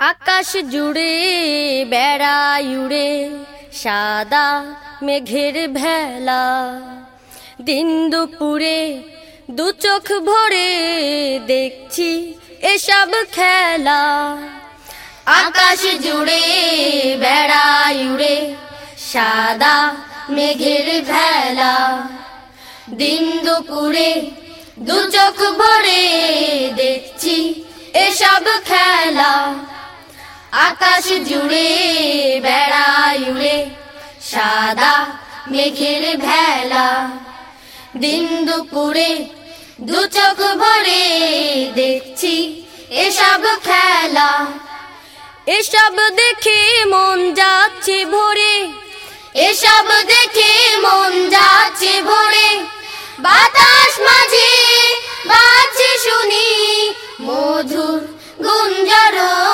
আকাশ জুড়ে বেড়ায় উড়ে, সাদা মেঘের ভেলা। দিন দুপুরে দু চোখ ভরে দেখছি এসব খেলা। আকাশ জুড়ে বেড়ায় উড়ে, সাদা মেঘের ভেলা। দিন দুপুরে দু চোখ ভরে দেখছি এসব খেলা। আকাশ জুড়ে বেড়ায় উড়ে, সাদা মেঘের ভেলা। দিন দুপুরে দু চোখ ভরে দেখছি এসব খেলা। এসব দেখে মন যাচ্ছে ভরে, এসব দেখে মন যাচ্ছে ভরে। বাতাস মাঝে বাজছে শুনি মধুর গুঞ্জরণ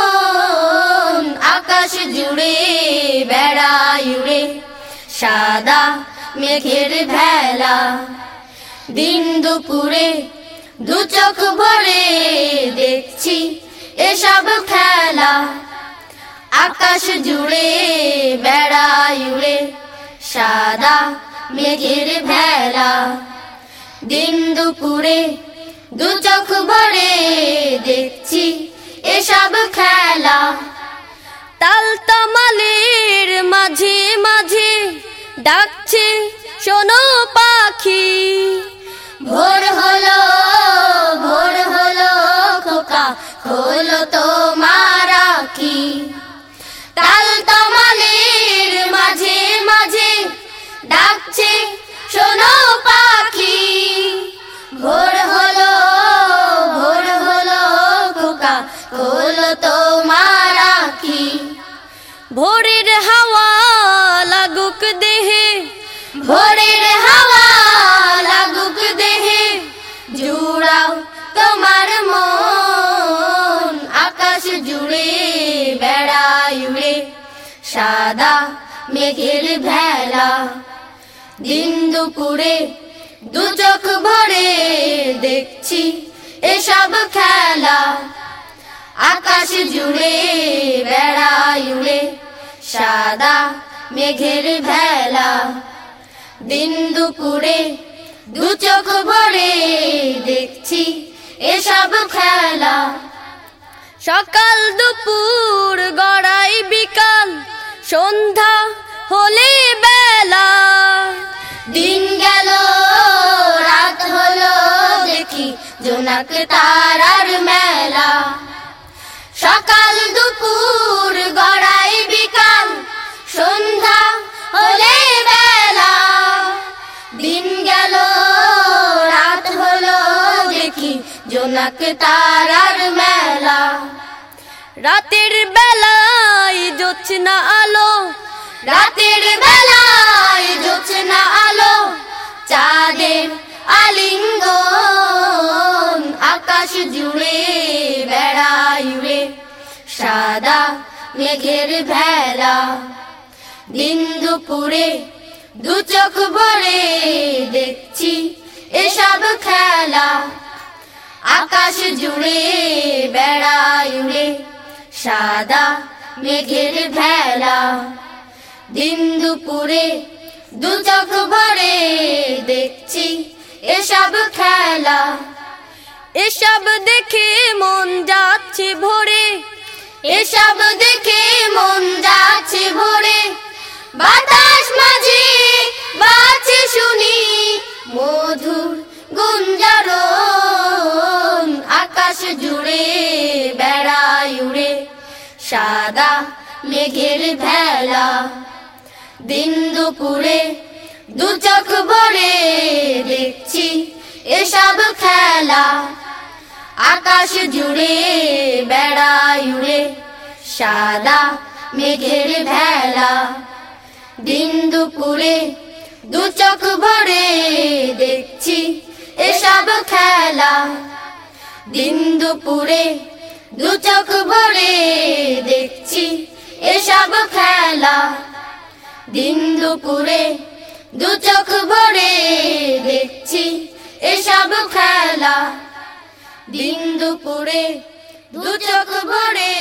উড়ে সাদা মেঘের ভেলা। দিন দুপুরে দু চোখ ভরে দেখছি এসব খেলা। আকাশ জুড়ে বেড়ায় উড়ে সাদা মেঘের ভেলা। দিন দুপুরে দু চোখ ভরে ডাকছে, শোনো পাখি। ভোর হলো ভোর হলো খোকা হলো তো মারাকি। তাল তমালের মাঝে মাঝে ডাকছে, শোনো পাখি। ভোর হলো ভোর হলো খোকা হলো তো মারাকি। ভোরের হাওয়া লাগুক দেহে ভোরের হাওয়া লাগুক দেহে জুড়াও তোমার মন, আকাশ জুড়ে বেড়ায় উড়ে, সাদা মেঘের ভেলা। দিন দুপুরে দু চোখ ভরে দেখছি এসব খেলা। আকাশ জুড়ে বেড়ায় উড়ে, সাদা মেঘের ভেলা। দিন দুপুরে দু চোখ ভরে দেখছি এসব খেলা। সকাল দুপুর, গড়াই বিকাল, সন্ধ্যা হলে বেলা। দিন গেল, রাত হলো, দেখি জোনাক তারার মেলা। সকাল দুপুর, গড়াই বিকাল সন্ধ্যা হলে বেলা। দিন গেল, রাত হলো, দেখি জোনাক তারার মেলা। রাতের বেলায় জোছনা আলো, রাতের বেলায় জোছনা আলো, চাঁদের আলিঙ্গন আকাশ জুড়ে উড়ে সাদা মেঘের ভেলা। দিন দুপুরে দু চোখ ভরে দেখছি এসব খেলা। আকাশ জুড়ে বেড়ায় উড়ে, সাদা মেঘের ভেলা। দিন দুপুরে দু চোখ ভরে দেখছি এসব খেলা। এসব দেখে মন যাচ্ছে ভরে। এসব দেখে মন যাচ্ছে ভরে। বাতাস মাঝে, বাজছে শুনি মধুর গুঞ্জরণ। আকাশ জুড়ে বেড়ায় উড়ে, সাদা মেঘের ভেলা। দিন দুপুরে, দু চোখ ভরে দেখছি এসব খেলা। আকাশ জুড়ে বেড়ায় উড়ে, সাদা মেঘের ভেলা। দিন দুপুরে দু চোখ ভরে দেখছি এসব খেলা। দিন দুপুরে দু চোখ ভরে দেখছি এসব খেলা। দিন দুপুরে দু চোখ ভরে দেখছি এসব খেলা। দিন দুপুরে দু চোখ ভরে